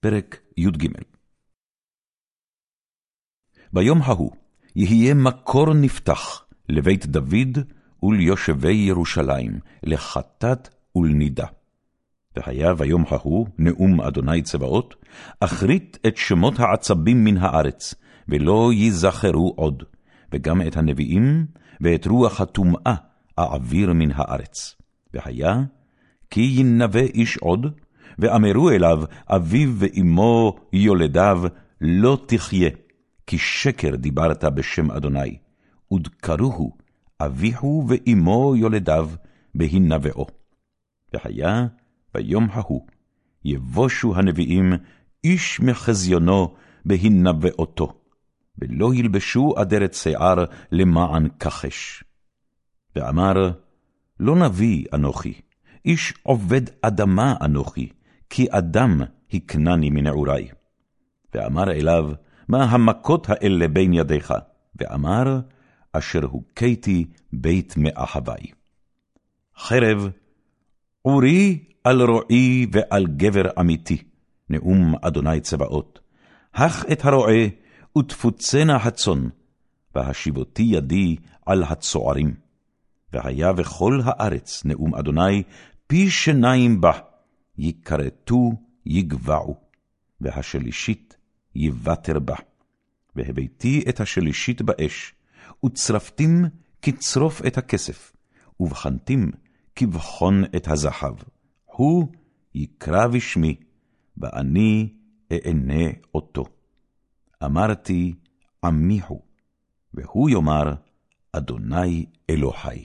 פרק י"ג ביום ההוא יהיה מקור נפתח לבית דוד וליושבי ירושלים, לחטאת ולנידה. והיה ביום ההוא נאום אדוני צבאות, אחרית את שמות העצבים מן הארץ, ולא ייזכרו עוד, וגם את הנביאים, ואת רוח הטומאה אעביר מן הארץ. והיה, כי ינבא איש עוד, ואמרו אליו, אביו ואמו יולדיו, לא תחיה, כי שקר דיברת בשם אדוני, ודקרוהו אביהו ואמו יולדיו, בהנבאו. והיה ביום ההוא, יבושו הנביאים, איש מחזיונו בהנבאותו, ולא ילבשו אדרת שיער למען כחש. ואמר, לא נביא אנוכי, איש עובד אדמה אנוכי, כי אדם הקנני מנעורי. ואמר אליו, מה המכות האלה בין ידיך? ואמר, אשר הוכיתי בית מאחווי. חרב, עורי על רועי ועל גבר אמיתי, נאום אדוני צבאות. הך את הרועה, ותפוצנה הצאן, והשיבותי ידי על הצוערים. והיה בכל הארץ, נאום אדוני, פי שניים בה, יכרתו יגבעו, והשלישית יבטר בה. והבאתי את השלישית באש, וצרפתים כצרוף את הכסף, ובחנתים כבחון את הזהב. הוא יקרא בשמי, ואני אענה אותו. אמרתי, עמי הוא, והוא יאמר, אדוני אלוהי.